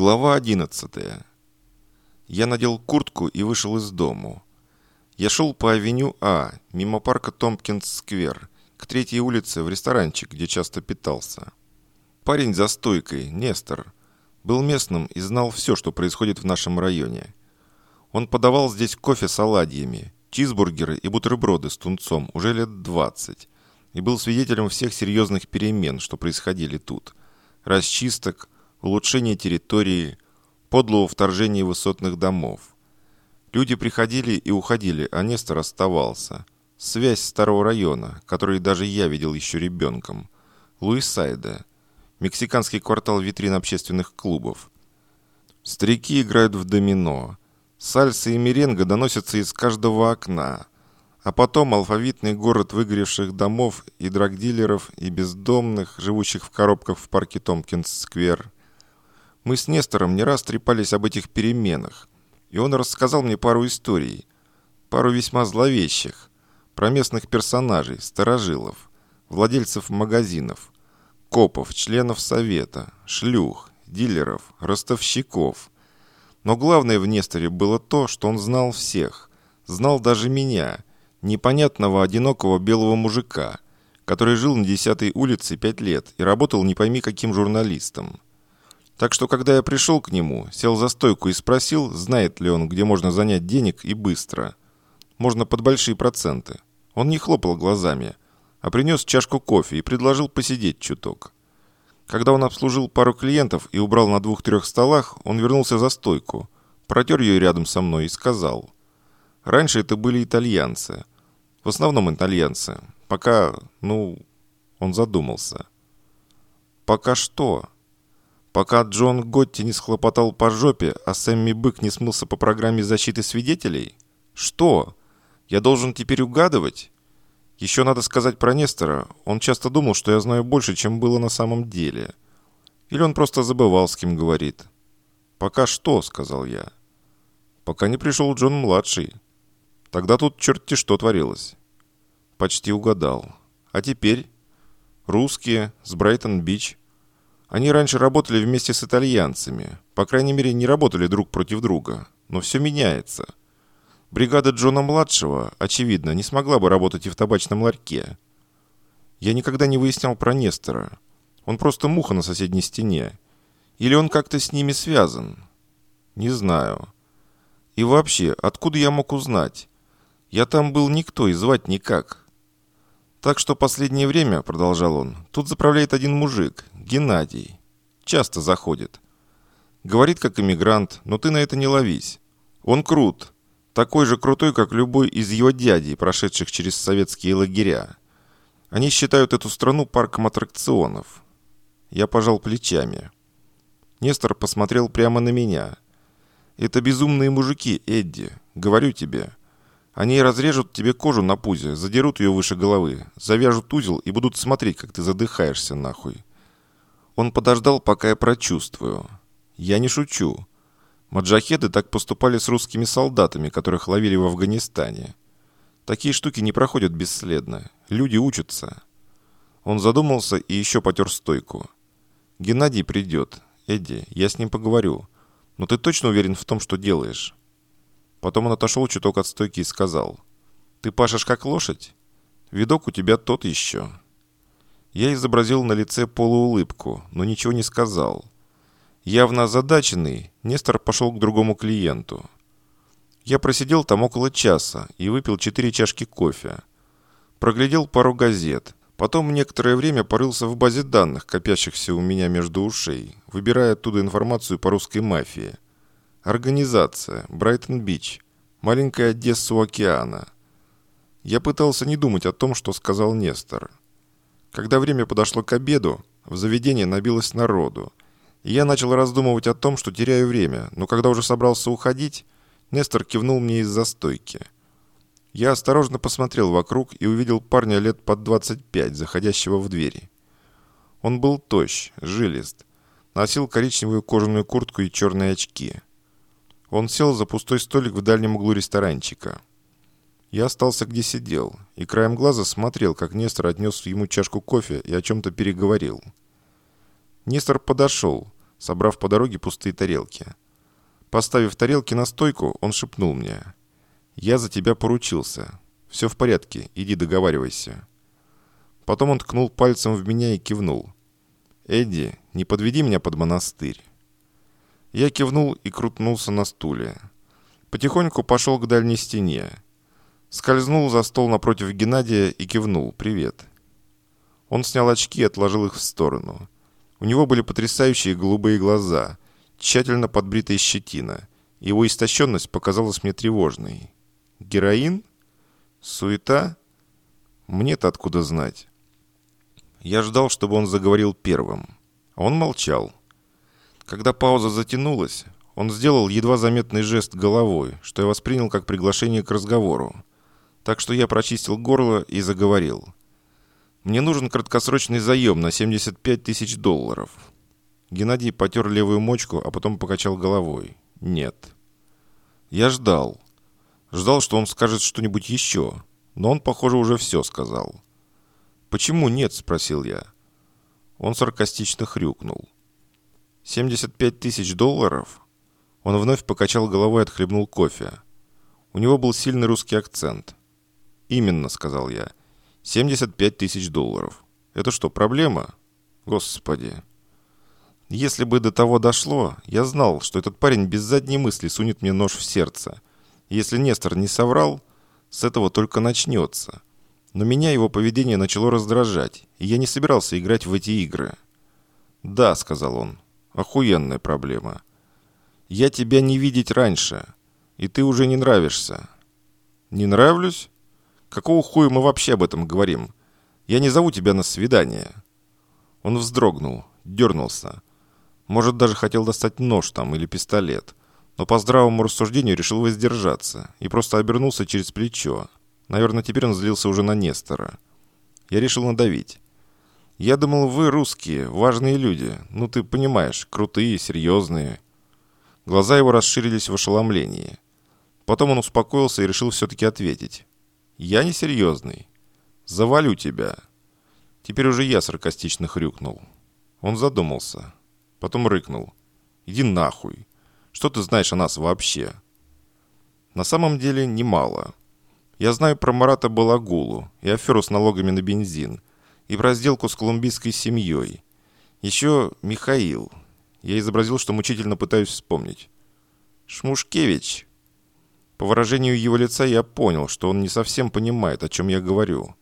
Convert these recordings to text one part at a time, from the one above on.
Глава 11. Я надел куртку и вышел из дому. Я шел по авеню А, мимо парка Томпкинс-сквер, к третьей улице в ресторанчик, где часто питался. Парень за стойкой, Нестор, был местным и знал все, что происходит в нашем районе. Он подавал здесь кофе с оладьями, чизбургеры и бутерброды с тунцом уже лет 20 и был свидетелем всех серьезных перемен, что происходили тут. Расчисток, улучшение территории, подлого вторжения высотных домов. Люди приходили и уходили, а Нестор оставался. Связь старого района, который даже я видел еще ребенком. Луисайда. Мексиканский квартал витрин общественных клубов. Старики играют в домино. Сальса и меренга доносятся из каждого окна. А потом алфавитный город выгоревших домов и драгдилеров, и бездомных, живущих в коробках в парке Томпкинс-сквер – мы с Нестором не раз трепались об этих переменах, и он рассказал мне пару историй, пару весьма зловещих, про местных персонажей, старожилов, владельцев магазинов, копов, членов совета, шлюх, дилеров, ростовщиков. Но главное в Несторе было то, что он знал всех, знал даже меня, непонятного одинокого белого мужика, который жил на 10 улице пять лет и работал не пойми каким журналистом. Так что, когда я пришел к нему, сел за стойку и спросил, знает ли он, где можно занять денег и быстро. Можно под большие проценты. Он не хлопал глазами, а принес чашку кофе и предложил посидеть чуток. Когда он обслужил пару клиентов и убрал на двух-трех столах, он вернулся за стойку, протер ее рядом со мной и сказал. Раньше это были итальянцы. В основном итальянцы. Пока, ну, он задумался. «Пока что?» Пока Джон Готти не схлопотал по жопе, а Сэмми Бык не смылся по программе защиты свидетелей? Что? Я должен теперь угадывать? Еще надо сказать про Нестора. Он часто думал, что я знаю больше, чем было на самом деле. Или он просто забывал, с кем говорит. «Пока что», — сказал я. «Пока не пришел Джон-младший. Тогда тут черти что творилось». Почти угадал. А теперь? Русские, с Брайтон-Бич, они раньше работали вместе с итальянцами. По крайней мере, не работали друг против друга. Но все меняется. Бригада Джона-младшего, очевидно, не смогла бы работать и в табачном ларьке. Я никогда не выяснял про Нестора. Он просто муха на соседней стене. Или он как-то с ними связан? Не знаю. И вообще, откуда я мог узнать? Я там был никто и звать никак. Так что последнее время, продолжал он, тут заправляет один мужик, Геннадий. Часто заходит. Говорит как иммигрант, но ты на это не ловись. Он крут. Такой же крутой, как любой из его дядей, прошедших через советские лагеря. Они считают эту страну парком аттракционов. Я пожал плечами. Нестор посмотрел прямо на меня. «Это безумные мужики, Эдди. Говорю тебе. Они разрежут тебе кожу на пузе, задерут ее выше головы, завяжут узел и будут смотреть, как ты задыхаешься нахуй. Он подождал, пока я прочувствую. Я не шучу. Маджахеды так поступали с русскими солдатами, которых ловили в Афганистане. Такие штуки не проходят бесследно. Люди учатся. Он задумался и еще потер стойку. «Геннадий придет. Эдди, я с ним поговорю. Но ты точно уверен в том, что делаешь?» Потом он отошел чуток от стойки и сказал. «Ты пашешь как лошадь? Видок у тебя тот еще». Я изобразил на лице полуулыбку, но ничего не сказал. Явно озадаченный, Нестор пошел к другому клиенту. Я просидел там около часа и выпил четыре чашки кофе. Проглядел пару газет. Потом некоторое время порылся в базе данных, копящихся у меня между ушей, выбирая оттуда информацию по русской мафии. Организация. Брайтон-Бич. Маленькая Одесса у океана. Я пытался не думать о том, что сказал Нестор. Когда время подошло к обеду, в заведение набилось народу. И я начал раздумывать о том, что теряю время, но когда уже собрался уходить, Нестор кивнул мне из-за стойки. Я осторожно посмотрел вокруг и увидел парня лет под 25, заходящего в двери. Он был тощ, жилист, носил коричневую кожаную куртку и черные очки. Он сел за пустой столик в дальнем углу ресторанчика. Я остался где сидел, и краем глаза смотрел, как Нестор отнес ему чашку кофе и о чем-то переговорил. Нестор подошел, собрав по дороге пустые тарелки. Поставив тарелки на стойку, он шепнул мне. «Я за тебя поручился. Все в порядке, иди договаривайся». Потом он ткнул пальцем в меня и кивнул. «Эдди, не подведи меня под монастырь». Я кивнул и крутнулся на стуле. Потихоньку пошел к дальней стене. Скользнул за стол напротив Геннадия и кивнул «Привет». Он снял очки и отложил их в сторону. У него были потрясающие голубые глаза, тщательно подбритая щетина. Его истощенность показалась мне тревожной. Героин? Суета? Мне-то откуда знать? Я ждал, чтобы он заговорил первым. Он молчал. Когда пауза затянулась, он сделал едва заметный жест головой, что я воспринял как приглашение к разговору. Так что я прочистил горло и заговорил. «Мне нужен краткосрочный заем на 75 тысяч долларов». Геннадий потер левую мочку, а потом покачал головой. «Нет». Я ждал. Ждал, что он скажет что-нибудь еще, но он, похоже, уже все сказал. «Почему нет?» – спросил я. Он саркастично хрюкнул. «75 тысяч долларов?» Он вновь покачал головой и отхлебнул кофе. У него был сильный русский акцент. «Именно», – сказал я. «75 тысяч долларов. Это что, проблема?» «Господи!» Если бы до того дошло, я знал, что этот парень без задней мысли сунет мне нож в сердце. Если Нестор не соврал, с этого только начнется. Но меня его поведение начало раздражать, и я не собирался играть в эти игры. «Да», — сказал он, — «охуенная проблема. Я тебя не видеть раньше, и ты уже не нравишься». «Не нравлюсь? Какого хуя мы вообще об этом говорим? Я не зову тебя на свидание». Он вздрогнул, дернулся. Может, даже хотел достать нож там или пистолет. Но по здравому рассуждению решил воздержаться и просто обернулся через плечо, Наверное, теперь он злился уже на Нестора. Я решил надавить. Я думал, вы русские, важные люди. Ну, ты понимаешь, крутые, серьезные. Глаза его расширились в ошеломлении. Потом он успокоился и решил все-таки ответить. Я не серьезный. Завалю тебя. Теперь уже я саркастично хрюкнул. Он задумался. Потом рыкнул. Иди нахуй. Что ты знаешь о нас вообще? На самом деле немало. Я знаю про Марата Балагулу и аферу с налогами на бензин, и про сделку с колумбийской семьей. Еще Михаил. Я изобразил, что мучительно пытаюсь вспомнить. Шмушкевич. По выражению его лица я понял, что он не совсем понимает, о чем я говорю.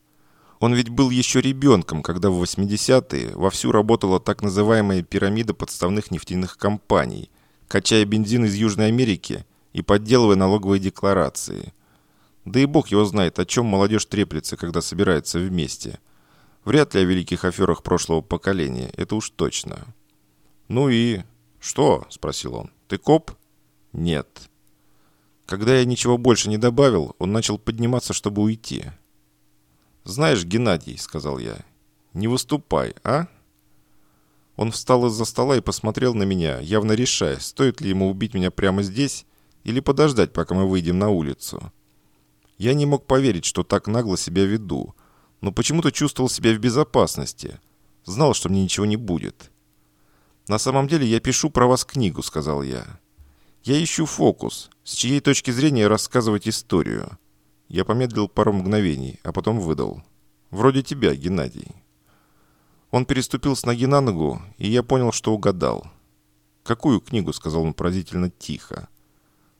Он ведь был еще ребенком, когда в 80-е вовсю работала так называемая пирамида подставных нефтяных компаний, качая бензин из Южной Америки и подделывая налоговые декларации – да и бог его знает, о чем молодежь треплется, когда собирается вместе. Вряд ли о великих аферах прошлого поколения, это уж точно. «Ну и...» «Что?» – спросил он. «Ты коп?» «Нет». Когда я ничего больше не добавил, он начал подниматься, чтобы уйти. «Знаешь, Геннадий», – сказал я, – «не выступай, а?» Он встал из-за стола и посмотрел на меня, явно решая, стоит ли ему убить меня прямо здесь или подождать, пока мы выйдем на улицу. Я не мог поверить, что так нагло себя веду, но почему-то чувствовал себя в безопасности. Знал, что мне ничего не будет. «На самом деле я пишу про вас книгу», — сказал я. «Я ищу фокус, с чьей точки зрения рассказывать историю». Я помедлил пару мгновений, а потом выдал. «Вроде тебя, Геннадий». Он переступил с ноги на ногу, и я понял, что угадал. «Какую книгу?» — сказал он поразительно тихо.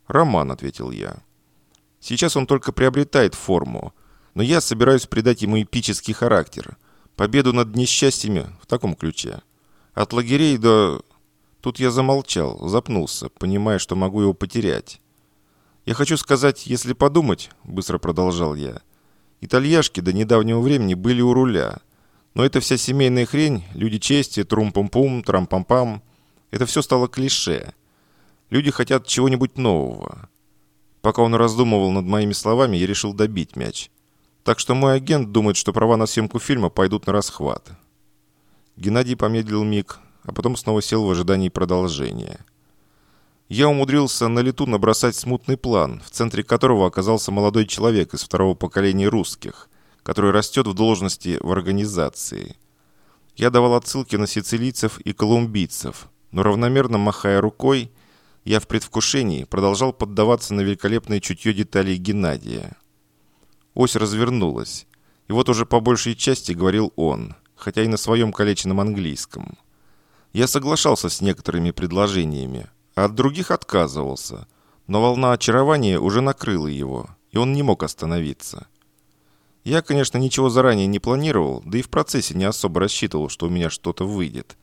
«Роман», — ответил я. Сейчас он только приобретает форму, но я собираюсь придать ему эпический характер. Победу над несчастьями в таком ключе. От лагерей до... Тут я замолчал, запнулся, понимая, что могу его потерять. «Я хочу сказать, если подумать», — быстро продолжал я, «итальяшки до недавнего времени были у руля. Но эта вся семейная хрень, люди чести, трум-пум-пум, трам-пам-пам, это все стало клише. Люди хотят чего-нибудь нового. Пока он раздумывал над моими словами, я решил добить мяч. Так что мой агент думает, что права на съемку фильма пойдут на расхват. Геннадий помедлил миг, а потом снова сел в ожидании продолжения. Я умудрился на лету набросать смутный план, в центре которого оказался молодой человек из второго поколения русских, который растет в должности в организации. Я давал отсылки на сицилийцев и колумбийцев, но равномерно махая рукой, я в предвкушении продолжал поддаваться на великолепное чутье деталей Геннадия. Ось развернулась, и вот уже по большей части говорил он, хотя и на своем калеченном английском. Я соглашался с некоторыми предложениями, а от других отказывался, но волна очарования уже накрыла его, и он не мог остановиться. Я, конечно, ничего заранее не планировал, да и в процессе не особо рассчитывал, что у меня что-то выйдет.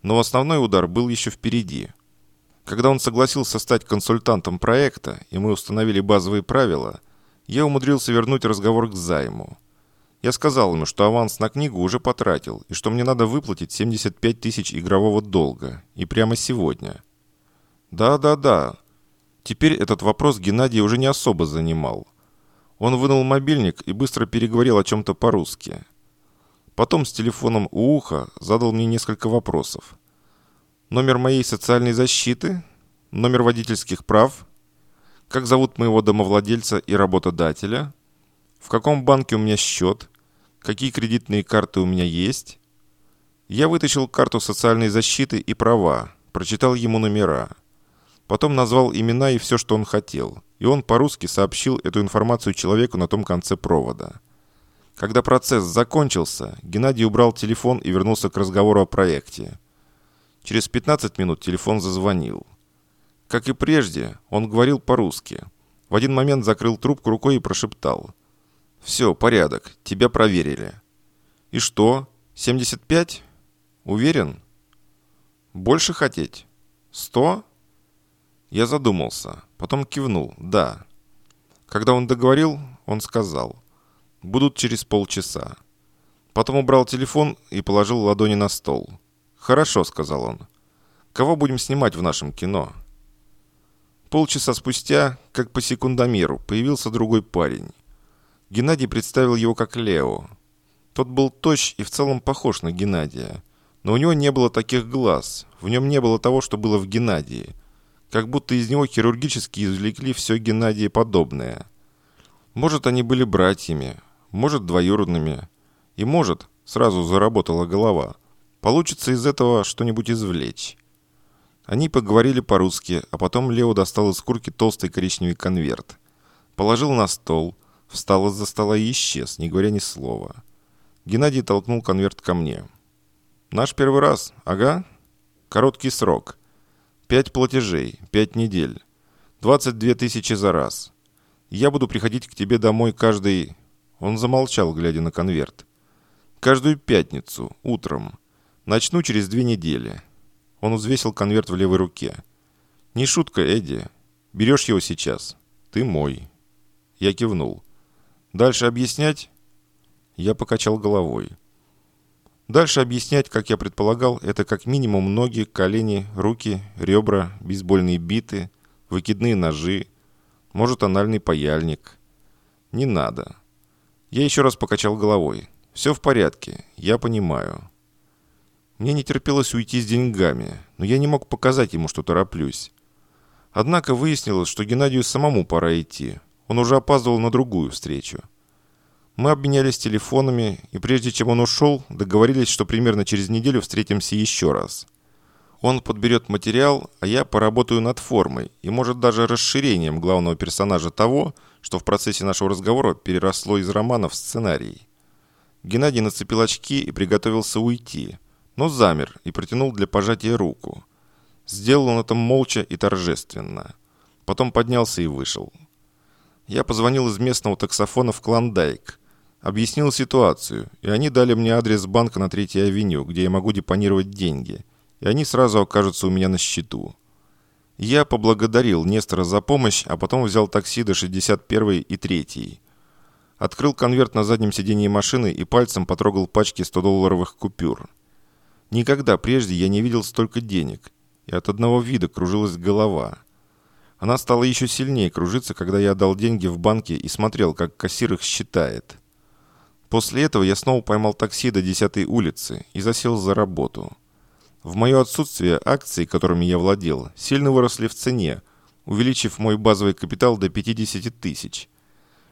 Но основной удар был еще впереди – когда он согласился стать консультантом проекта, и мы установили базовые правила, я умудрился вернуть разговор к займу. Я сказал ему, что аванс на книгу уже потратил, и что мне надо выплатить 75 тысяч игрового долга. И прямо сегодня. Да-да-да. Теперь этот вопрос Геннадий уже не особо занимал. Он вынул мобильник и быстро переговорил о чем-то по-русски. Потом с телефоном у уха задал мне несколько вопросов. Номер моей социальной защиты? Номер водительских прав? Как зовут моего домовладельца и работодателя? В каком банке у меня счет? Какие кредитные карты у меня есть? Я вытащил карту социальной защиты и права, прочитал ему номера. Потом назвал имена и все, что он хотел. И он по-русски сообщил эту информацию человеку на том конце провода. Когда процесс закончился, Геннадий убрал телефон и вернулся к разговору о проекте. Через 15 минут телефон зазвонил. Как и прежде, он говорил по-русски. В один момент закрыл трубку рукой и прошептал. «Все, порядок, тебя проверили». «И что? 75? Уверен?» «Больше хотеть? 100?» Я задумался, потом кивнул «да». Когда он договорил, он сказал «будут через полчаса». Потом убрал телефон и положил ладони на стол. «Хорошо», — сказал он. «Кого будем снимать в нашем кино?» Полчаса спустя, как по секундомеру, появился другой парень. Геннадий представил его как Лео. Тот был тощ и в целом похож на Геннадия. Но у него не было таких глаз, в нем не было того, что было в Геннадии. Как будто из него хирургически извлекли все Геннадии подобное. Может, они были братьями, может, двоюродными. И может, сразу заработала голова – Получится из этого что-нибудь извлечь. Они поговорили по-русски, а потом Лео достал из курки толстый коричневый конверт. Положил на стол, встал из-за стола и исчез, не говоря ни слова. Геннадий толкнул конверт ко мне. «Наш первый раз, ага. Короткий срок. Пять платежей, пять недель. Двадцать две тысячи за раз. Я буду приходить к тебе домой каждый...» Он замолчал, глядя на конверт. «Каждую пятницу, утром. Начну через две недели». Он взвесил конверт в левой руке. «Не шутка, Эдди. Берешь его сейчас. Ты мой». Я кивнул. «Дальше объяснять?» Я покачал головой. Дальше объяснять, как я предполагал, это как минимум ноги, колени, руки, ребра, бейсбольные биты, выкидные ножи, может, анальный паяльник. Не надо. Я еще раз покачал головой. Все в порядке, я понимаю. Мне не терпелось уйти с деньгами, но я не мог показать ему, что тороплюсь. Однако выяснилось, что Геннадию самому пора идти. Он уже опаздывал на другую встречу. Мы обменялись телефонами, и прежде чем он ушел, договорились, что примерно через неделю встретимся еще раз. Он подберет материал, а я поработаю над формой и, может, даже расширением главного персонажа того, что в процессе нашего разговора переросло из романа в сценарий. Геннадий нацепил очки и приготовился уйти – но замер и протянул для пожатия руку. Сделал он это молча и торжественно. Потом поднялся и вышел. Я позвонил из местного таксофона в Клондайк. Объяснил ситуацию, и они дали мне адрес банка на Третьей авеню, где я могу депонировать деньги, и они сразу окажутся у меня на счету. Я поблагодарил Нестора за помощь, а потом взял такси до 61 и 3. Открыл конверт на заднем сиденье машины и пальцем потрогал пачки 100-долларовых купюр. Никогда прежде я не видел столько денег, и от одного вида кружилась голова. Она стала еще сильнее кружиться, когда я отдал деньги в банке и смотрел, как кассир их считает. После этого я снова поймал такси до 10 улицы и засел за работу. В мое отсутствие акции, которыми я владел, сильно выросли в цене, увеличив мой базовый капитал до 50 тысяч.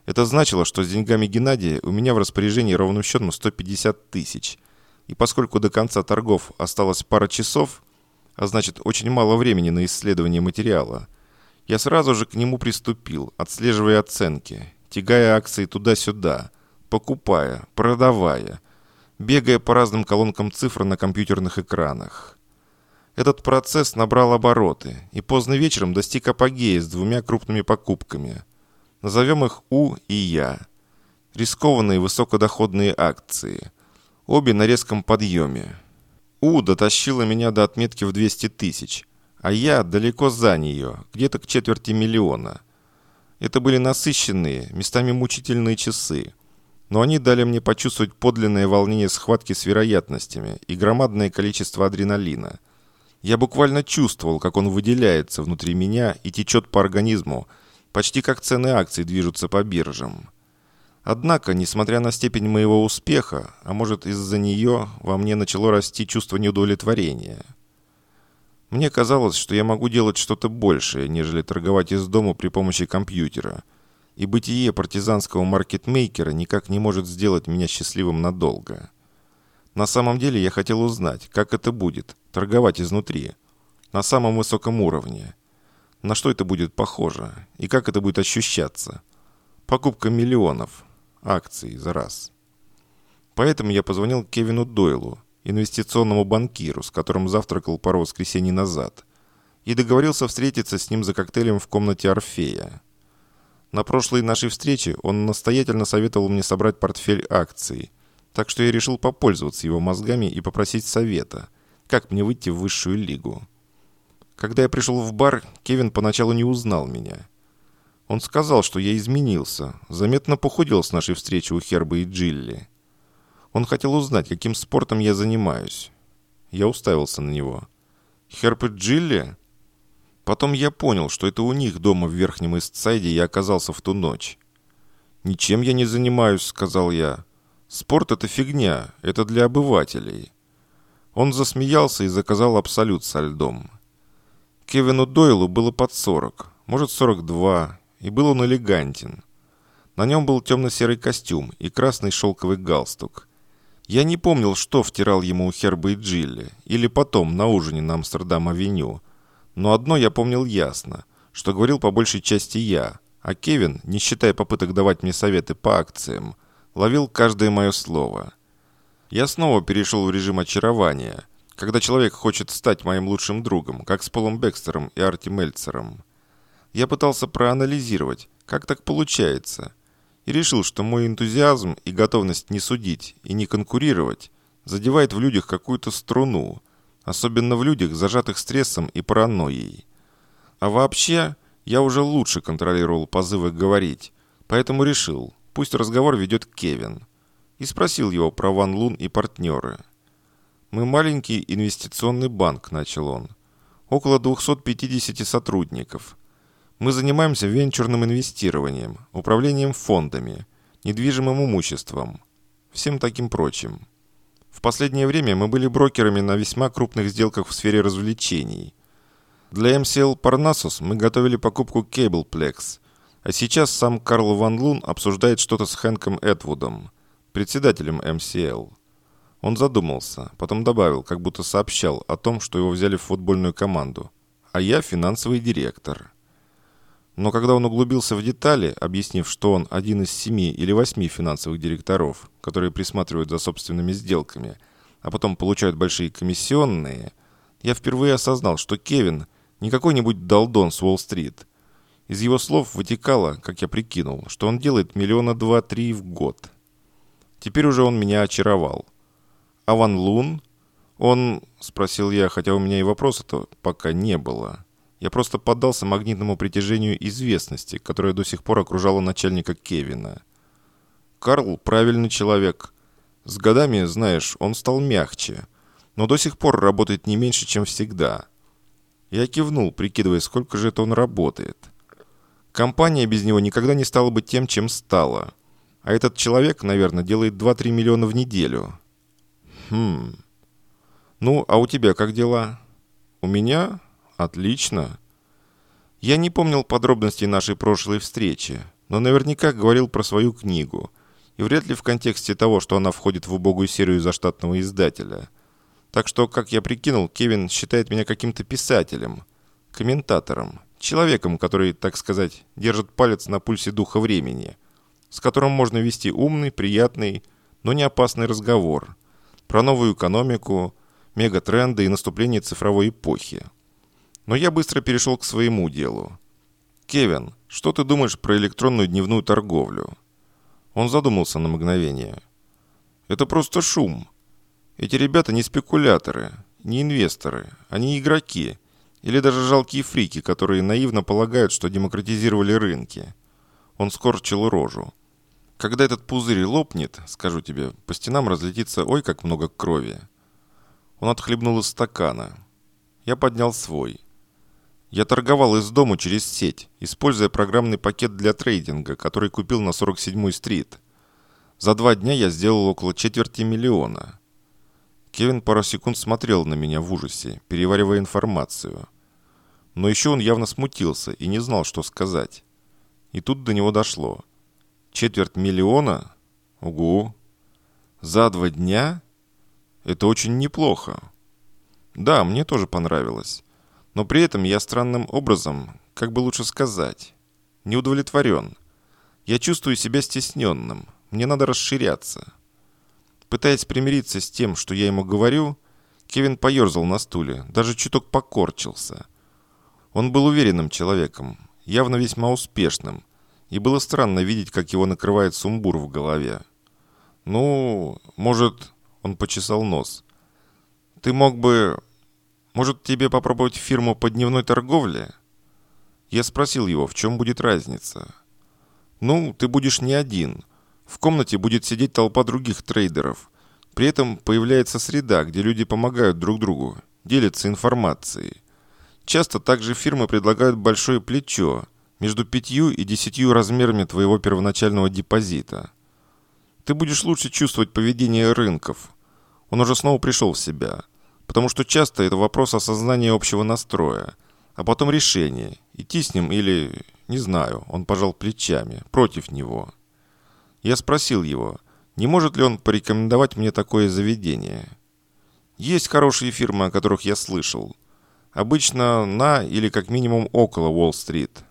Это значило, что с деньгами Геннадия у меня в распоряжении ровным счетом 150 тысяч – и поскольку до конца торгов осталось пара часов, а значит очень мало времени на исследование материала, я сразу же к нему приступил, отслеживая оценки, тягая акции туда-сюда, покупая, продавая, бегая по разным колонкам цифр на компьютерных экранах. Этот процесс набрал обороты и поздно вечером достиг апогея с двумя крупными покупками. Назовем их У и Я. Рискованные высокодоходные акции. Обе на резком подъеме. У дотащила меня до отметки в 200 тысяч, а я далеко за нее, где-то к четверти миллиона. Это были насыщенные, местами мучительные часы. Но они дали мне почувствовать подлинное волнение схватки с вероятностями и громадное количество адреналина. Я буквально чувствовал, как он выделяется внутри меня и течет по организму, почти как цены акций движутся по биржам. Однако, несмотря на степень моего успеха, а может из-за нее, во мне начало расти чувство неудовлетворения. Мне казалось, что я могу делать что-то большее, нежели торговать из дома при помощи компьютера. И бытие партизанского маркетмейкера никак не может сделать меня счастливым надолго. На самом деле я хотел узнать, как это будет, торговать изнутри, на самом высоком уровне. На что это будет похоже и как это будет ощущаться. Покупка миллионов, акций за раз. Поэтому я позвонил Кевину Дойлу, инвестиционному банкиру, с которым завтракал пару воскресений назад, и договорился встретиться с ним за коктейлем в комнате Орфея. На прошлой нашей встрече он настоятельно советовал мне собрать портфель акций, так что я решил попользоваться его мозгами и попросить совета, как мне выйти в высшую лигу. Когда я пришел в бар, Кевин поначалу не узнал меня – он сказал, что я изменился, заметно похудел с нашей встречи у Херба и Джилли. Он хотел узнать, каким спортом я занимаюсь. Я уставился на него. Херб и Джилли? Потом я понял, что это у них дома в Верхнем Истсайде я оказался в ту ночь. «Ничем я не занимаюсь», — сказал я. «Спорт — это фигня, это для обывателей». Он засмеялся и заказал абсолют со льдом. Кевину Дойлу было под сорок, может, сорок два, и был он элегантен. На нем был темно-серый костюм и красный шелковый галстук. Я не помнил, что втирал ему Херба и Джилли, или потом на ужине на Амстердам-авеню. Но одно я помнил ясно, что говорил по большей части я, а Кевин, не считая попыток давать мне советы по акциям, ловил каждое мое слово. Я снова перешел в режим очарования, когда человек хочет стать моим лучшим другом, как с Полом Бекстером и Арти Мельцером. Я пытался проанализировать, как так получается, и решил, что мой энтузиазм и готовность не судить и не конкурировать задевает в людях какую-то струну, особенно в людях, зажатых стрессом и паранойей. А вообще, я уже лучше контролировал позывы говорить, поэтому решил, пусть разговор ведет Кевин. И спросил его про Ван Лун и партнеры. «Мы маленький инвестиционный банк», – начал он. «Около 250 сотрудников. Мы занимаемся венчурным инвестированием, управлением фондами, недвижимым имуществом, всем таким прочим. В последнее время мы были брокерами на весьма крупных сделках в сфере развлечений. Для MCL Parnassus мы готовили покупку Cableplex, а сейчас сам Карл Ван Лун обсуждает что-то с Хэнком Эдвудом, председателем MCL. Он задумался, потом добавил, как будто сообщал о том, что его взяли в футбольную команду. А я финансовый директор. Но когда он углубился в детали, объяснив, что он один из семи или восьми финансовых директоров, которые присматривают за собственными сделками, а потом получают большие комиссионные, я впервые осознал, что Кевин не какой-нибудь долдон с Уолл-стрит. Из его слов вытекало, как я прикинул, что он делает миллиона два-три в год. Теперь уже он меня очаровал. А Ван Лун? Он, спросил я, хотя у меня и вопроса-то пока не было. Я просто поддался магнитному притяжению известности, которое до сих пор окружало начальника Кевина. Карл правильный человек. С годами, знаешь, он стал мягче, но до сих пор работает не меньше, чем всегда. Я кивнул, прикидывая, сколько же это он работает. Компания без него никогда не стала бы тем, чем стала. А этот человек, наверное, делает 2-3 миллиона в неделю. Хм. Ну, а у тебя как дела? У меня? Отлично. Я не помнил подробностей нашей прошлой встречи, но наверняка говорил про свою книгу, и вряд ли в контексте того, что она входит в убогую серию заштатного издателя. Так что, как я прикинул, Кевин считает меня каким-то писателем, комментатором, человеком, который, так сказать, держит палец на пульсе духа времени, с которым можно вести умный, приятный, но не опасный разговор про новую экономику, мегатренды и наступление цифровой эпохи. Но я быстро перешел к своему делу. «Кевин, что ты думаешь про электронную дневную торговлю?» Он задумался на мгновение. «Это просто шум. Эти ребята не спекуляторы, не инвесторы, они игроки, или даже жалкие фрики, которые наивно полагают, что демократизировали рынки». Он скорчил рожу. «Когда этот пузырь лопнет, скажу тебе, по стенам разлетится ой как много крови». Он отхлебнул из стакана. Я поднял свой. Я торговал из дома через сеть, используя программный пакет для трейдинга, который купил на 47-й стрит. За два дня я сделал около четверти миллиона. Кевин пару секунд смотрел на меня в ужасе, переваривая информацию. Но еще он явно смутился и не знал, что сказать. И тут до него дошло. Четверть миллиона? Угу. За два дня? Это очень неплохо. Да, мне тоже понравилось. Но при этом я странным образом, как бы лучше сказать, не удовлетворен. Я чувствую себя стесненным. Мне надо расширяться. Пытаясь примириться с тем, что я ему говорю, Кевин поерзал на стуле, даже чуток покорчился. Он был уверенным человеком, явно весьма успешным, и было странно видеть, как его накрывает сумбур в голове. «Ну, может, он почесал нос. «Ты мог бы... Может, тебе попробовать фирму по дневной торговле?» Я спросил его, в чем будет разница. «Ну, ты будешь не один. В комнате будет сидеть толпа других трейдеров. При этом появляется среда, где люди помогают друг другу, делятся информацией. Часто также фирмы предлагают большое плечо, между пятью и десятью размерами твоего первоначального депозита. Ты будешь лучше чувствовать поведение рынков. Он уже снова пришел в себя. Потому что часто это вопрос осознания общего настроя, а потом решение, идти с ним или, не знаю, он пожал плечами, против него. Я спросил его, не может ли он порекомендовать мне такое заведение. Есть хорошие фирмы, о которых я слышал. Обычно на или как минимум около Уолл-стрит.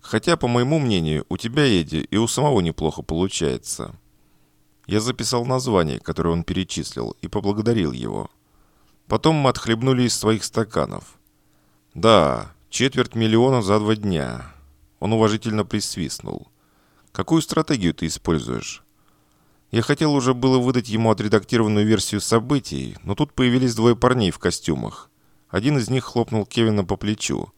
Хотя, по моему мнению, у тебя, Эдди, и у самого неплохо получается. Я записал название, которое он перечислил, и поблагодарил его. Потом мы отхлебнули из своих стаканов. «Да, четверть миллиона за два дня». Он уважительно присвистнул. «Какую стратегию ты используешь?» Я хотел уже было выдать ему отредактированную версию событий, но тут появились двое парней в костюмах. Один из них хлопнул Кевина по плечу.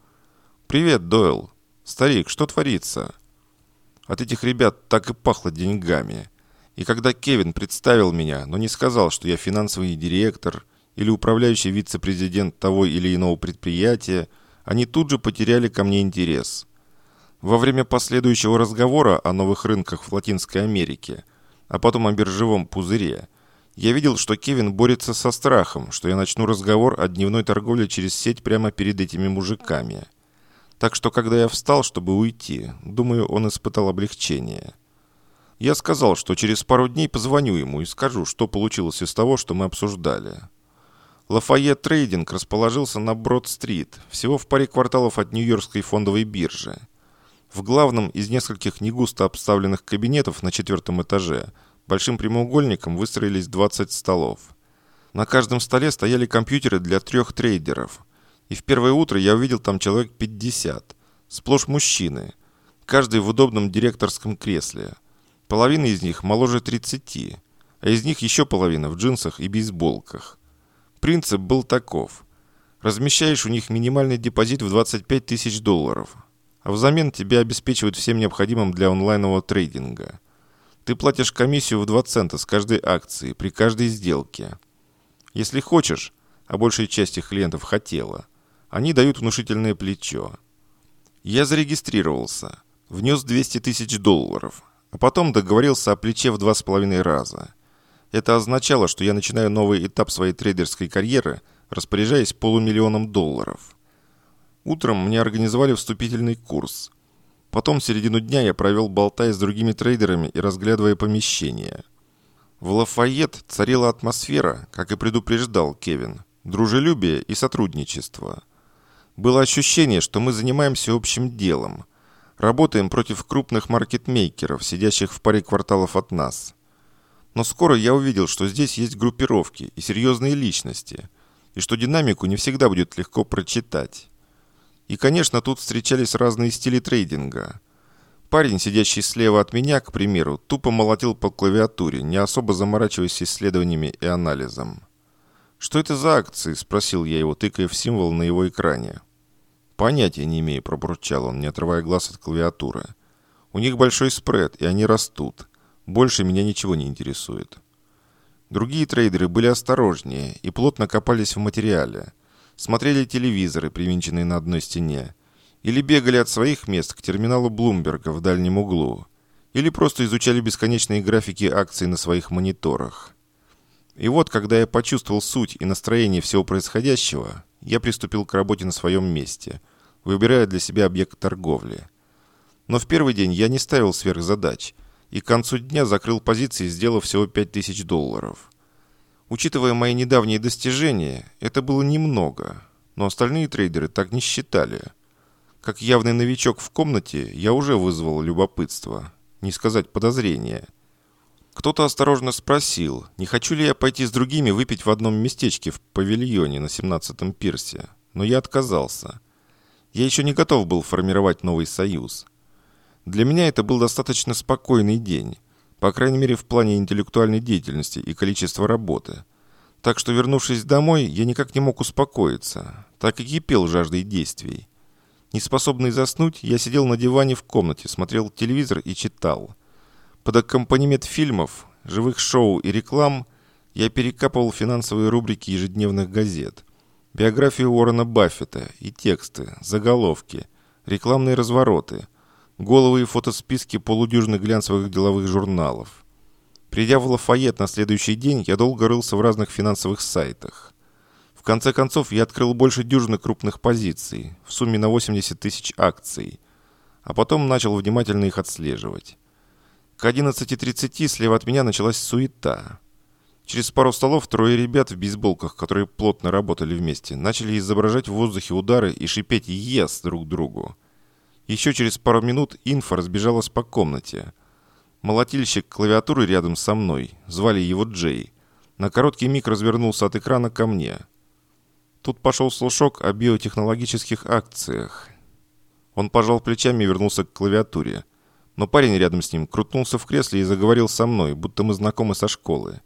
«Привет, Дойл. Старик, что творится?» От этих ребят так и пахло деньгами. И когда Кевин представил меня, но не сказал, что я финансовый директор или управляющий вице-президент того или иного предприятия, они тут же потеряли ко мне интерес. Во время последующего разговора о новых рынках в Латинской Америке, а потом о биржевом пузыре, я видел, что Кевин борется со страхом, что я начну разговор о дневной торговле через сеть прямо перед этими мужиками. Так что, когда я встал, чтобы уйти, думаю, он испытал облегчение. Я сказал, что через пару дней позвоню ему и скажу, что получилось из того, что мы обсуждали. Лафайет Трейдинг расположился на Брод-стрит, всего в паре кварталов от Нью-Йоркской фондовой биржи. В главном из нескольких негусто обставленных кабинетов на четвертом этаже большим прямоугольником выстроились 20 столов. На каждом столе стояли компьютеры для трех трейдеров. И в первое утро я увидел там человек 50. Сплошь мужчины. Каждый в удобном директорском кресле. Половина из них моложе 30, а из них еще половина в джинсах и бейсболках. Принцип был таков. Размещаешь у них минимальный депозит в 25 тысяч долларов, а взамен тебя обеспечивают всем необходимым для онлайнового трейдинга. Ты платишь комиссию в 2 цента с каждой акции при каждой сделке. Если хочешь, а большая часть их клиентов хотела, они дают внушительное плечо. Я зарегистрировался, внес 200 тысяч долларов – а потом договорился о плече в два с половиной раза. Это означало, что я начинаю новый этап своей трейдерской карьеры, распоряжаясь полумиллионом долларов. Утром мне организовали вступительный курс. Потом середину дня я провел болтая с другими трейдерами и разглядывая помещения. В Лафайет царила атмосфера, как и предупреждал Кевин, дружелюбие и сотрудничество. Было ощущение, что мы занимаемся общим делом. Работаем против крупных маркетмейкеров, сидящих в паре кварталов от нас. Но скоро я увидел, что здесь есть группировки и серьезные личности, и что динамику не всегда будет легко прочитать. И, конечно, тут встречались разные стили трейдинга. Парень, сидящий слева от меня, к примеру, тупо молотил по клавиатуре, не особо заморачиваясь исследованиями и анализом. «Что это за акции?» – спросил я его, тыкая в символ на его экране. «Понятия не имею», – пробурчал он, не отрывая глаз от клавиатуры. «У них большой спред, и они растут. Больше меня ничего не интересует». Другие трейдеры были осторожнее и плотно копались в материале. Смотрели телевизоры, привинченные на одной стене, или бегали от своих мест к терминалу Блумберга в дальнем углу, или просто изучали бесконечные графики акций на своих мониторах. И вот, когда я почувствовал суть и настроение всего происходящего, я приступил к работе на своем месте, выбирая для себя объект торговли. Но в первый день я не ставил сверхзадач, и к концу дня закрыл позиции, сделав всего 5000 долларов. Учитывая мои недавние достижения, это было немного, но остальные трейдеры так не считали – как явный новичок в комнате, я уже вызвал любопытство, не сказать подозрение. Кто-то осторожно спросил, не хочу ли я пойти с другими выпить в одном местечке в павильоне на 17-м пирсе, но я отказался. Я еще не готов был формировать новый союз. Для меня это был достаточно спокойный день, по крайней мере в плане интеллектуальной деятельности и количества работы. Так что, вернувшись домой, я никак не мог успокоиться, так и кипел жаждой действий. Неспособный заснуть, я сидел на диване в комнате, смотрел телевизор и читал. Под аккомпанемент фильмов, живых шоу и реклам я перекапывал финансовые рубрики ежедневных газет, биографию Уоррена Баффета и тексты, заголовки, рекламные развороты, головы и фотосписки полудюжных глянцевых деловых журналов. Придя в Лафайет на следующий день, я долго рылся в разных финансовых сайтах конце концов, я открыл больше дюжины крупных позиций, в сумме на 80 тысяч акций, а потом начал внимательно их отслеживать. К 11.30 слева от меня началась суета. Через пару столов трое ребят в бейсболках, которые плотно работали вместе, начали изображать в воздухе удары и шипеть «Ес!» друг другу. Еще через пару минут инфа разбежалась по комнате. Молотильщик клавиатуры рядом со мной, звали его Джей, на короткий миг развернулся от экрана ко мне – Тут пошел слушок о биотехнологических акциях. Он пожал плечами и вернулся к клавиатуре. Но парень рядом с ним крутнулся в кресле и заговорил со мной, будто мы знакомы со школы.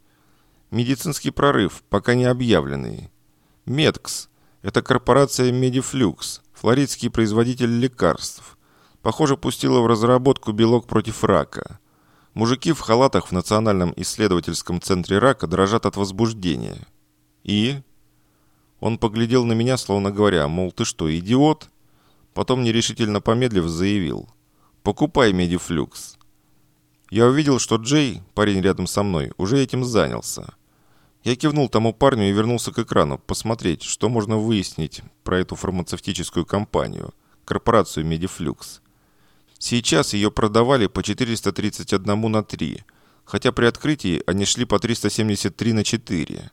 Медицинский прорыв, пока не объявленный. Медкс – это корпорация Медифлюкс, флоридский производитель лекарств. Похоже, пустила в разработку белок против рака. Мужики в халатах в Национальном исследовательском центре рака дрожат от возбуждения. И он поглядел на меня, словно говоря, мол, ты что, идиот? Потом, нерешительно помедлив, заявил. «Покупай Медифлюкс». Я увидел, что Джей, парень рядом со мной, уже этим занялся. Я кивнул тому парню и вернулся к экрану, посмотреть, что можно выяснить про эту фармацевтическую компанию, корпорацию Медифлюкс. Сейчас ее продавали по 431 на 3, хотя при открытии они шли по 373 на 4.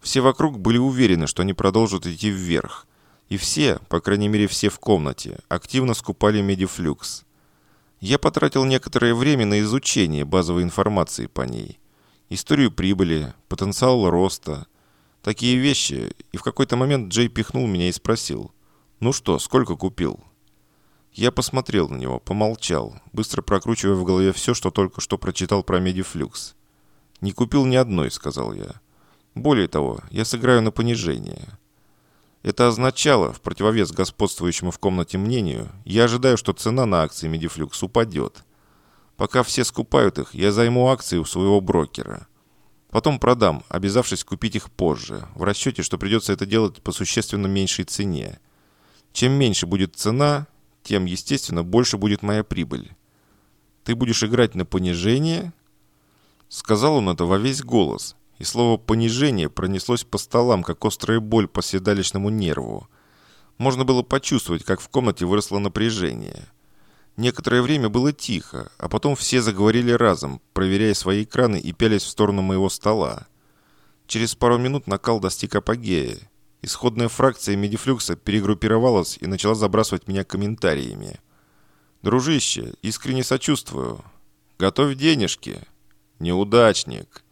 Все вокруг были уверены, что они продолжат идти вверх. И все, по крайней мере все в комнате, активно скупали Медифлюкс. Я потратил некоторое время на изучение базовой информации по ней. Историю прибыли, потенциал роста. Такие вещи. И в какой-то момент Джей пихнул меня и спросил. «Ну что, сколько купил?» Я посмотрел на него, помолчал, быстро прокручивая в голове все, что только что прочитал про Медифлюкс. «Не купил ни одной», — сказал я. Более того, я сыграю на понижение. Это означало, в противовес господствующему в комнате мнению, я ожидаю, что цена на акции Медифлюкс упадет. Пока все скупают их, я займу акции у своего брокера. Потом продам, обязавшись купить их позже, в расчете, что придется это делать по существенно меньшей цене. Чем меньше будет цена, тем, естественно, больше будет моя прибыль. Ты будешь играть на понижение? Сказал он это во весь голос – и слово «понижение» пронеслось по столам, как острая боль по седалищному нерву. Можно было почувствовать, как в комнате выросло напряжение. Некоторое время было тихо, а потом все заговорили разом, проверяя свои экраны и пялись в сторону моего стола. Через пару минут накал достиг апогея. Исходная фракция Медифлюкса перегруппировалась и начала забрасывать меня комментариями. «Дружище, искренне сочувствую. Готовь денежки. Неудачник».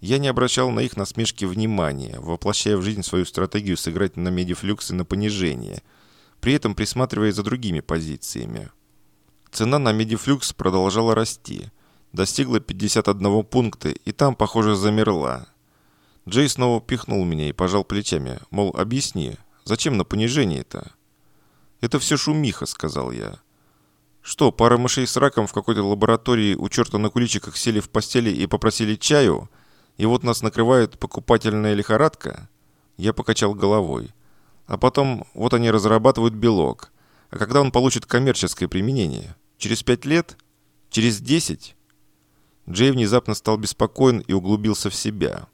Я не обращал на их насмешки внимания, воплощая в жизнь свою стратегию сыграть на Медифлюксы на понижение, при этом присматривая за другими позициями. Цена на Медифлюкс продолжала расти. Достигла 51 пункта и там, похоже, замерла. Джей снова пихнул меня и пожал плечами, мол, объясни, зачем на понижение-то? «Это все шумиха», — сказал я. «Что, пара мышей с раком в какой-то лаборатории у черта на куличиках сели в постели и попросили чаю, и вот нас накрывает покупательная лихорадка?» Я покачал головой. А потом, вот они разрабатывают белок. А когда он получит коммерческое применение? Через пять лет? Через десять? Джей внезапно стал беспокоен и углубился в себя.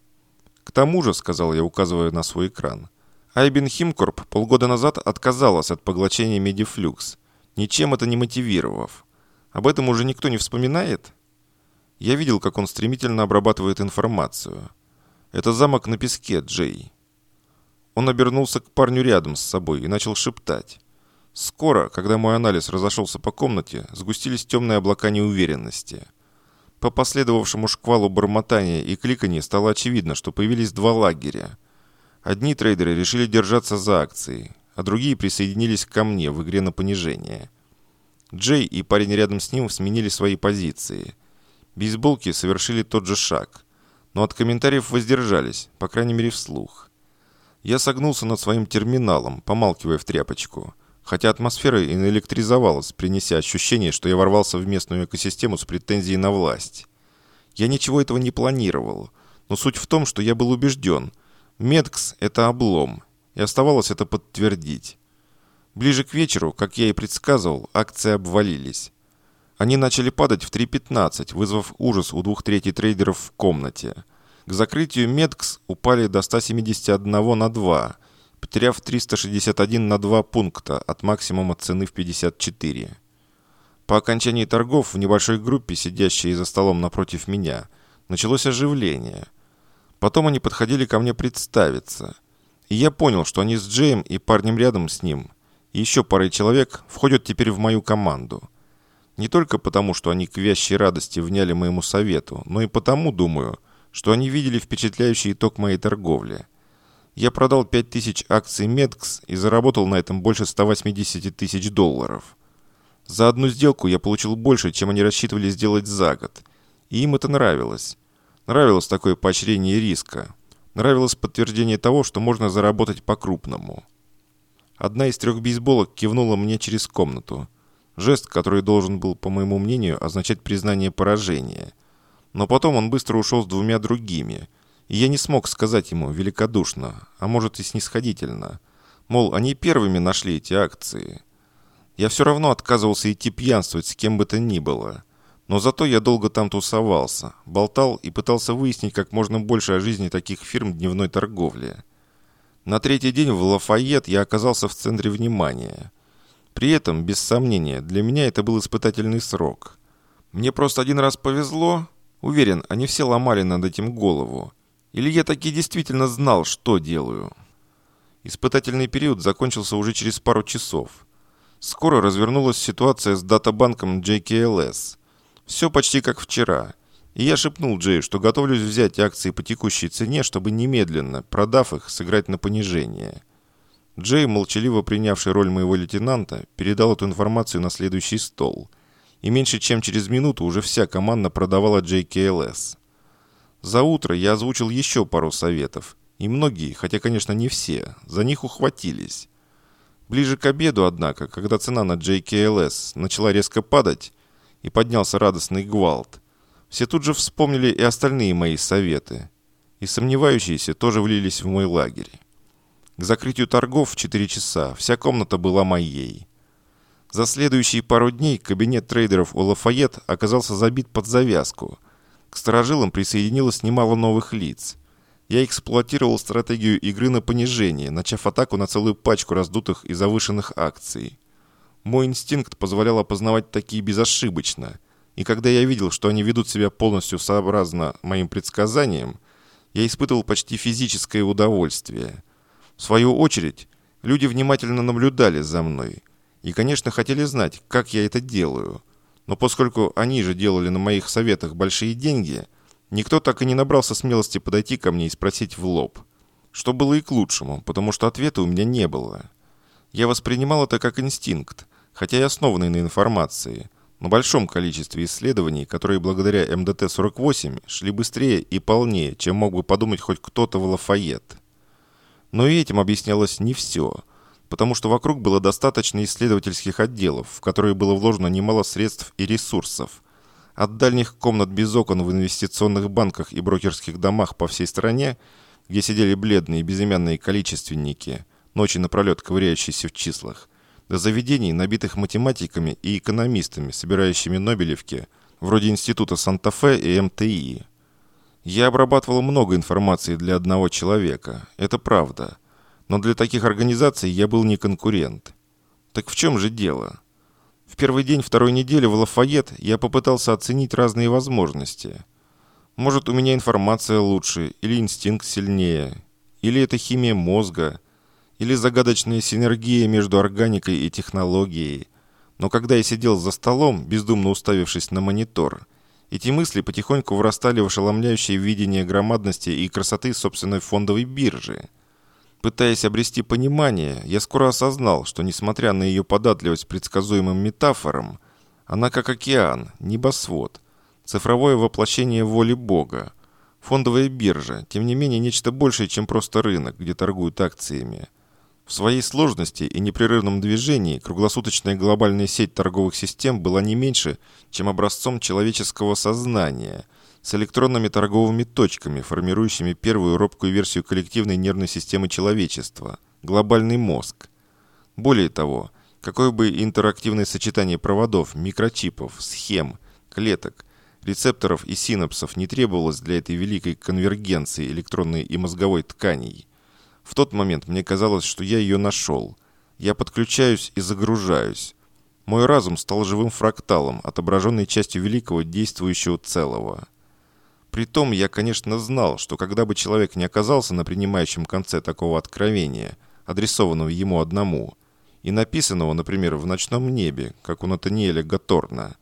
«К тому же», — сказал я, указывая на свой экран, Айбин Химкорп полгода назад отказалась от поглощения Медифлюкс, ничем это не мотивировав. Об этом уже никто не вспоминает? Я видел, как он стремительно обрабатывает информацию. Это замок на песке, Джей. Он обернулся к парню рядом с собой и начал шептать. Скоро, когда мой анализ разошелся по комнате, сгустились темные облака неуверенности. По последовавшему шквалу бормотания и кликания стало очевидно, что появились два лагеря. Одни трейдеры решили держаться за акции, а другие присоединились ко мне в игре на понижение. Джей и парень рядом с ним сменили свои позиции. Бейсболки совершили тот же шаг, но от комментариев воздержались, по крайней мере вслух. Я согнулся над своим терминалом, помалкивая в тряпочку – хотя атмосфера и наэлектризовалась, принеся ощущение, что я ворвался в местную экосистему с претензией на власть. Я ничего этого не планировал, но суть в том, что я был убежден. Медкс – это облом, и оставалось это подтвердить. Ближе к вечеру, как я и предсказывал, акции обвалились. Они начали падать в 3.15, вызвав ужас у двух третей трейдеров в комнате. К закрытию Медкс упали до 171 на 2, потеряв 361 на 2 пункта от максимума цены в 54. По окончании торгов в небольшой группе, сидящей за столом напротив меня, началось оживление. Потом они подходили ко мне представиться. И я понял, что они с Джеем и парнем рядом с ним, и еще парой человек, входят теперь в мою команду. Не только потому, что они к вящей радости вняли моему совету, но и потому, думаю, что они видели впечатляющий итог моей торговли – я продал 5000 акций Медкс и заработал на этом больше 180 тысяч долларов. За одну сделку я получил больше, чем они рассчитывали сделать за год. И им это нравилось. Нравилось такое поощрение риска. Нравилось подтверждение того, что можно заработать по-крупному. Одна из трех бейсболок кивнула мне через комнату. Жест, который должен был, по моему мнению, означать признание поражения. Но потом он быстро ушел с двумя другими – я не смог сказать ему великодушно, а может и снисходительно. Мол, они первыми нашли эти акции. Я все равно отказывался идти пьянствовать с кем бы то ни было. Но зато я долго там тусовался, болтал и пытался выяснить как можно больше о жизни таких фирм дневной торговли. На третий день в Лафайет я оказался в центре внимания. При этом, без сомнения, для меня это был испытательный срок. Мне просто один раз повезло. Уверен, они все ломали над этим голову. Или я таки действительно знал, что делаю? Испытательный период закончился уже через пару часов. Скоро развернулась ситуация с датабанком JKLS. Все почти как вчера. И я шепнул Джею, что готовлюсь взять акции по текущей цене, чтобы немедленно, продав их, сыграть на понижение. Джей, молчаливо принявший роль моего лейтенанта, передал эту информацию на следующий стол. И меньше чем через минуту уже вся команда продавала JKLS. За утро я озвучил еще пару советов, и многие, хотя, конечно, не все, за них ухватились. Ближе к обеду, однако, когда цена на JKLS начала резко падать и поднялся радостный гвалт, все тут же вспомнили и остальные мои советы, и сомневающиеся тоже влились в мой лагерь. К закрытию торгов в 4 часа вся комната была моей. За следующие пару дней кабинет трейдеров у Лафайет оказался забит под завязку – к сторожилам присоединилось немало новых лиц. Я эксплуатировал стратегию игры на понижение, начав атаку на целую пачку раздутых и завышенных акций. Мой инстинкт позволял опознавать такие безошибочно. И когда я видел, что они ведут себя полностью сообразно моим предсказаниям, я испытывал почти физическое удовольствие. В свою очередь, люди внимательно наблюдали за мной и, конечно, хотели знать, как я это делаю. Но поскольку они же делали на моих советах большие деньги, никто так и не набрался смелости подойти ко мне и спросить в лоб. Что было и к лучшему, потому что ответа у меня не было. Я воспринимал это как инстинкт, хотя и основанный на информации, на большом количестве исследований, которые благодаря МДТ-48 шли быстрее и полнее, чем мог бы подумать хоть кто-то в Лафайет. Но и этим объяснялось не все, потому что вокруг было достаточно исследовательских отделов, в которые было вложено немало средств и ресурсов. От дальних комнат без окон в инвестиционных банках и брокерских домах по всей стране, где сидели бледные безымянные количественники, ночи напролет ковыряющиеся в числах, до заведений, набитых математиками и экономистами, собирающими Нобелевки, вроде Института Санта-Фе и МТИ. Я обрабатывал много информации для одного человека, это правда. Но для таких организаций я был не конкурент. Так в чем же дело? В первый день второй недели в Лафайет я попытался оценить разные возможности. Может, у меня информация лучше, или инстинкт сильнее, или это химия мозга – или загадочная синергия между органикой и технологией. Но когда я сидел за столом, бездумно уставившись на монитор, эти мысли потихоньку вырастали в ошеломляющее видение громадности и красоты собственной фондовой биржи. Пытаясь обрести понимание, я скоро осознал, что несмотря на ее податливость предсказуемым метафорам, она как океан, небосвод, цифровое воплощение воли Бога, фондовая биржа, тем не менее нечто большее, чем просто рынок, где торгуют акциями – в своей сложности и непрерывном движении круглосуточная глобальная сеть торговых систем была не меньше, чем образцом человеческого сознания, с электронными торговыми точками, формирующими первую робкую версию коллективной нервной системы человечества – глобальный мозг. Более того, какое бы интерактивное сочетание проводов, микрочипов, схем, клеток, рецепторов и синапсов не требовалось для этой великой конвергенции электронной и мозговой тканей – в тот момент мне казалось, что я ее нашел. Я подключаюсь и загружаюсь. Мой разум стал живым фракталом, отображенной частью великого действующего целого. Притом я, конечно, знал, что когда бы человек не оказался на принимающем конце такого откровения, адресованного ему одному, и написанного, например, в ночном небе, как у Натаниэля Гаторна,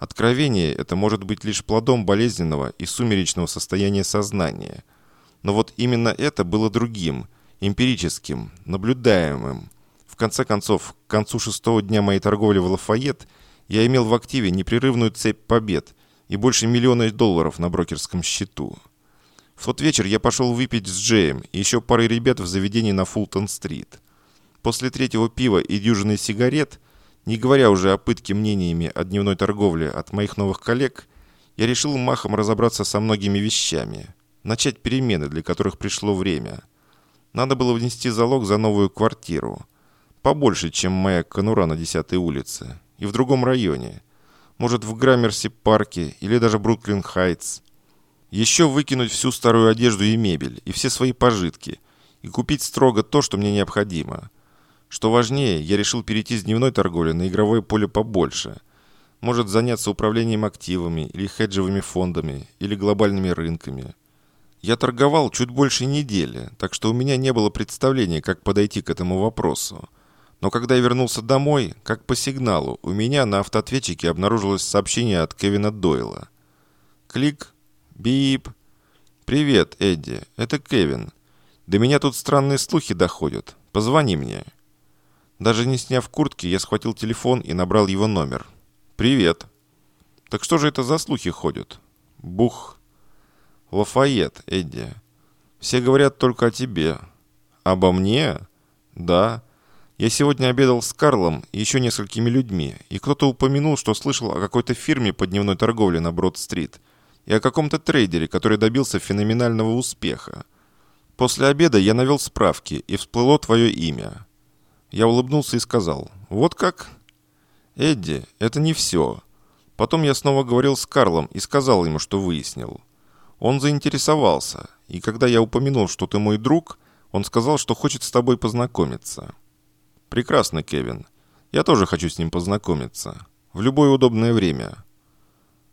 откровение это может быть лишь плодом болезненного и сумеречного состояния сознания – но вот именно это было другим, эмпирическим, наблюдаемым. В конце концов, к концу шестого дня моей торговли в Лафайет я имел в активе непрерывную цепь побед и больше миллиона долларов на брокерском счету. В тот вечер я пошел выпить с Джеем и еще парой ребят в заведении на Фултон-стрит. После третьего пива и дюжины сигарет, не говоря уже о пытке мнениями о дневной торговле от моих новых коллег, я решил махом разобраться со многими вещами – начать перемены, для которых пришло время. Надо было внести залог за новую квартиру. Побольше, чем моя конура на 10-й улице. И в другом районе. Может, в Граммерси-парке или даже Бруклин-Хайтс. Еще выкинуть всю старую одежду и мебель, и все свои пожитки. И купить строго то, что мне необходимо. Что важнее, я решил перейти с дневной торговли на игровое поле побольше. Может заняться управлением активами, или хеджевыми фондами, или глобальными рынками – я торговал чуть больше недели, так что у меня не было представления, как подойти к этому вопросу. Но когда я вернулся домой, как по сигналу, у меня на автоответчике обнаружилось сообщение от Кевина Дойла. Клик. Бип. «Привет, Эдди. Это Кевин. До меня тут странные слухи доходят. Позвони мне». Даже не сняв куртки, я схватил телефон и набрал его номер. «Привет». «Так что же это за слухи ходят?» «Бух. Лафайет, Эдди. Все говорят только о тебе. Обо мне? Да. Я сегодня обедал с Карлом и еще несколькими людьми, и кто-то упомянул, что слышал о какой-то фирме по дневной торговле на Брод-стрит и о каком-то трейдере, который добился феноменального успеха. После обеда я навел справки, и всплыло твое имя. Я улыбнулся и сказал, «Вот как?» «Эдди, это не все». Потом я снова говорил с Карлом и сказал ему, что выяснил. Он заинтересовался, и когда я упомянул, что ты мой друг, он сказал, что хочет с тобой познакомиться. Прекрасно, Кевин. Я тоже хочу с ним познакомиться. В любое удобное время.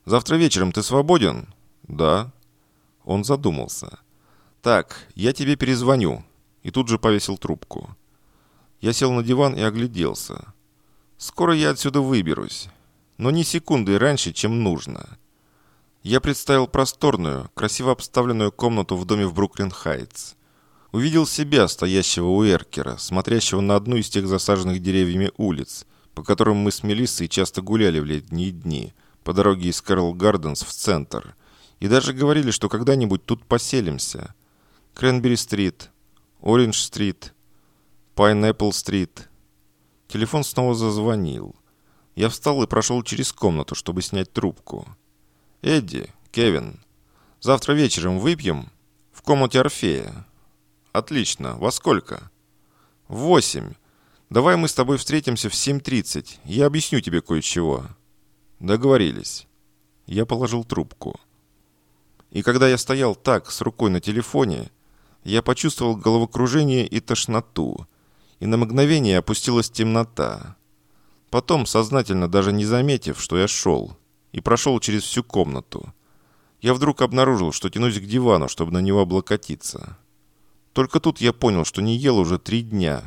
Завтра вечером ты свободен? Да. Он задумался. Так, я тебе перезвоню. И тут же повесил трубку. Я сел на диван и огляделся. Скоро я отсюда выберусь. Но ни секунды раньше, чем нужно. Я представил просторную, красиво обставленную комнату в доме в Бруклин-Хайтс. Увидел себя, стоящего у эркера, смотрящего на одну из тех засаженных деревьями улиц, по которым мы с Мелиссой часто гуляли в летние дни, по дороге из Кэрол Гарденс в центр. И даже говорили, что когда-нибудь тут поселимся. Кренбери-стрит, Ориндж-стрит, Пайнэппл-стрит. Телефон снова зазвонил. Я встал и прошел через комнату, чтобы снять трубку. «Эдди, Кевин, завтра вечером выпьем? В комнате Орфея». «Отлично. Во сколько?» «В восемь. Давай мы с тобой встретимся в 7.30. Я объясню тебе кое-чего». «Договорились». Я положил трубку. И когда я стоял так, с рукой на телефоне, я почувствовал головокружение и тошноту, и на мгновение опустилась темнота. Потом, сознательно даже не заметив, что я шел, и прошел через всю комнату. Я вдруг обнаружил, что тянусь к дивану, чтобы на него облокотиться. Только тут я понял, что не ел уже три дня,